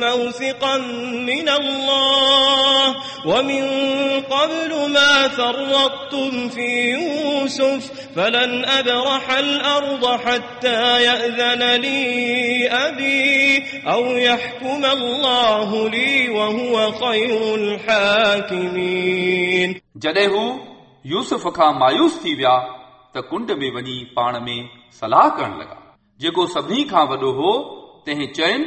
موثقا من الله ومن قبل ما فرطتم في يوسف فلن أبرح الأرض حتى يأذن لي أبي أو يحكم الله لي وهو خير الحاكمين जॾहिं हू यूसुफ खां मायूस थी विया त कुंड में वञी पाण में सलाह करण लॻा जेको सभिनी खां वॾो हो तंहिं चयनि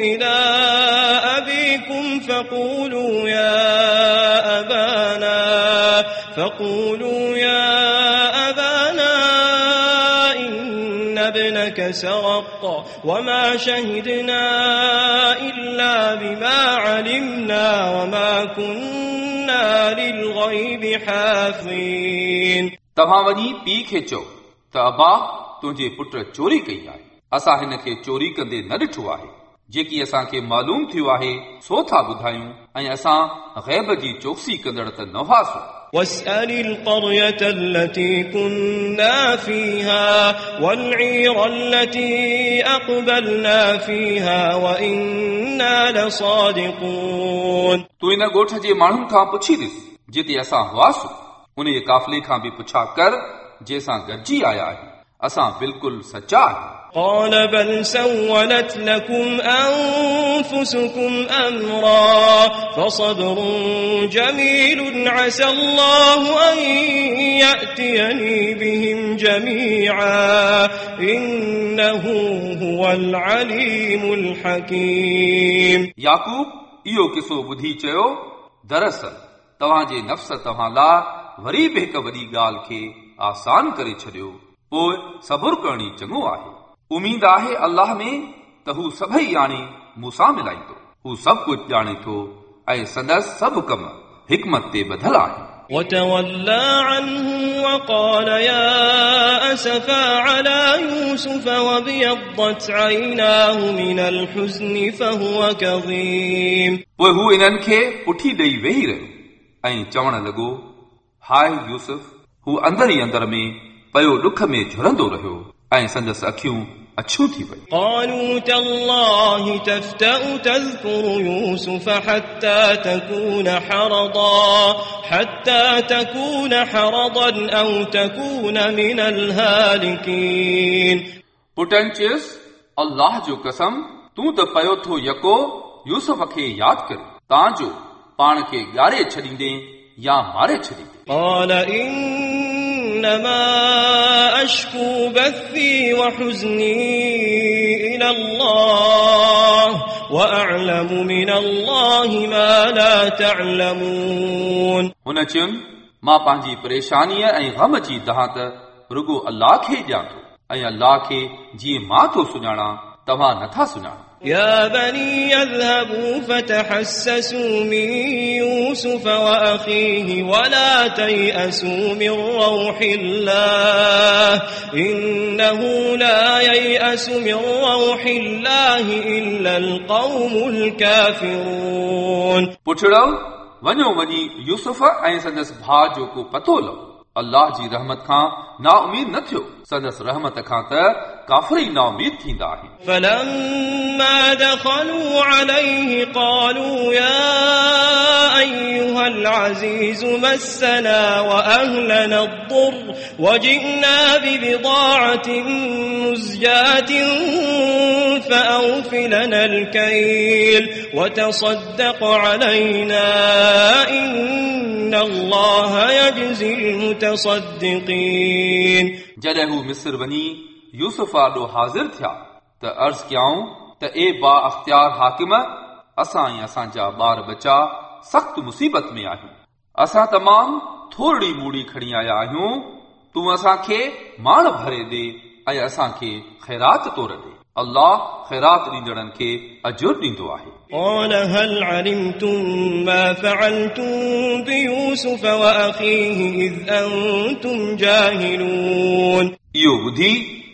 إلى أبيكم فقولوا يا أبانا فقولوا يا أبانا إن ابنك سرق وما شهدنا إلا بما علمنا وما كنا للغيب حافظين तव्हां वञी पीउ खे चओ त अबा तुंहिंजे पुट चोरी कई आहे असां हिन खे चोरी कंदे न ॾिठो आहे जेकी असांखे मालूम थियो आहे सो था ॿुधायूं ऐं असां ग़ैब जी चौकसी कंदड़ त न हुआसीं واسأل القرية التي كنا فيها والعير التي أقبلنا فيها وإنا لصادقون तूं इन ॻोठ जे माण्हुनि खां पुछी ॾिस जिते असां हुआसीं उन जे काफ़िले खां बि पुछा कर जंहिंसां गॾिजी आया आहियूं असां बिल्कुलु सचा आहियूं قال بل سولت لكم أنفسكم أمرا فصبر جميل عسى الله أن يأتيني بهم جميعا إنه هو العليم الحكيم याकूब इहो किसो ॿुधी चयो दरअसल तव्हांजे नफ़्स तव्हां लाइ वरी बि हिकु वॾी ॻाल्हि खे आसान करे छॾियो पोइ सबुर करणी चङो आहे उमीद आहे अल्लाह में त हू सभई ॼाणे मूंसां मिलाईंदो हू सभु कुझु ॼाणे थो ऐं संदसि सभु कम हिकमत ते ॿधल आहिनि وتولى عنهم وقال يا أسفا على يوسف وابيضت عيناه من الحزن فهو كظيم पोइ हू इन्हनि खे पुठी ॾेई वेही रहियो ऐं चवण लॻो हाय यूसुफ हू अंदर ई अंदर में पयो ॾुख में झुरंदो रहियो ऐं संदसि अखियूं अछियूं थी वयूं قالوا تالله تفتأ تذكر يوسف حتى تكون حرضا حتى تكون حرضا أو تكون من الهالكين पुटनि चयुसि अल्लाह जो कसम तूं त पयो थो यको यूसुफ खे यादि कर तांजो पाण खे ॻारे छॾींदे या मारे छॾींदे قال إنما أشكو بثي وحزني إلى الله وأعلم من الله ما لا تعلمون हुन चयुनि मां पंहिंजी परेशानीअ ऐं ग़म जी दहात रुगो अल्लाह खे ॼाण थो ऐं अल्लाह खे जीअं मां थो सुञाणां तव्हां नथा सुञाणो يا بني اذهبوا فتحسسوا من يوسف وأخيه ولا تيأسوا من روح الله إنه لا ييأس من روح الله إلا القوم الكافرون पुछड़ो वञो वञी यूसुफ ऐं संदसि भाउ जो को पतो लहो अल्लाह जी रहमत खां ना उमीद न थियो संदसि रहमत खां त काफ़र ई ना उमीद थींदा आहिनि فلما دخلوا عليه قالوا يا أيها العزيز مسنا وأهلنا الضر وجئنا ببضاعة مزجاة فأوف لنا الكيل وتصدق علينا إن الله يجزي المتصدقين जॾहिं हू मिस्र वञी यूसुफ आॾो हाज़िर थिया त अर्ज़ कयाऊं त ए बा अख़्तियार हाकिम असां ऐं असांजा ॿार बचा सख़्तु मुसीबत में आहियूं असां तमामु थोरी मूड़ी खणी आया आहियूं तूं असांखे माण भरे ॾे ऐं असांखे ख़ैरात तोर ॾे अल्लाह ख़ैरात ॾींदड़नि खे अजुर ॾींदो आहे قال هل علمتم ما فعلتم بيوسف وأخيه إذ أنتم جاهلون इहो ॿुधी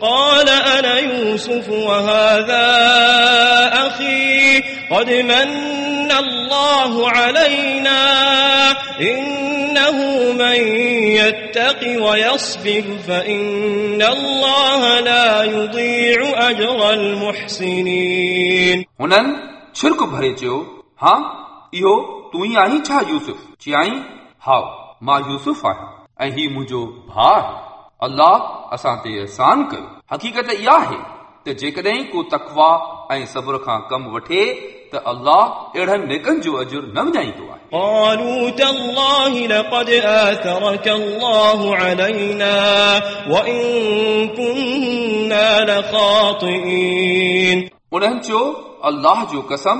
قال أنا يوسف وهذا أخي قد من الله علينا إنه من يتق ويصبر فإن الله لا يضيع أجر المحسنين हुननि छिरक भरे चयो हा इहो तूं ई आहीं छा यूसुफ चयाई हा मां यूसुफ आहियां ऐं ही मुंहिंजो भाउ आहे अल्लाह असां ते अहसान कयो हक़ीक़त इहा आहे त जेकॾहिं को तकवा ऐं सब्र खां कमु वठे त अल्लाह अहिड़नि नेकनि जो अजुर न विञाईंदो आहे قالوا تالله لقد آثرك الله علينا وإن كنا لخاطئين उन्हनि चयो अल्लाह जो कसम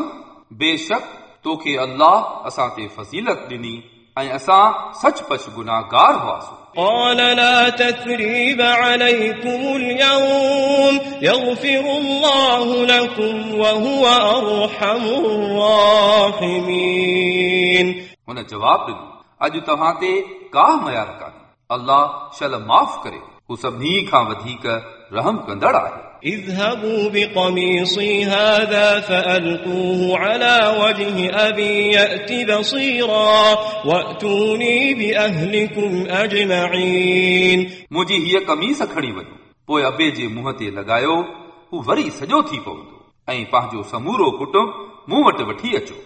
बेशक तोखे अल्लाह असां ते फज़ीलत ॾिनी ऐं असां सचपच गुनाहगार हुआसीं قال لا تثريب عليكم اليوم يغفر الله لكم وهو أرحم الراحمين हुन जवाब ॾिनो अॼु तव्हां ते का मयार कान्हे अल्लाह शल माफ़ करे हू सभिनी खां वधीक रहम कंदड़ आहे اذهبوا بقميصي هذا فألقوه على وجه أبي يأت بصيرا وأتوني بأهلكم أجمعين मुंहिंजी हीअ कमीस खणी वञो पोइ अबे जे मुंहं ते लॻायो हू वरी सॼो थी पवंदो ऐं पंहिंजो समूरो कुटुंब मूं वटि वठी अचो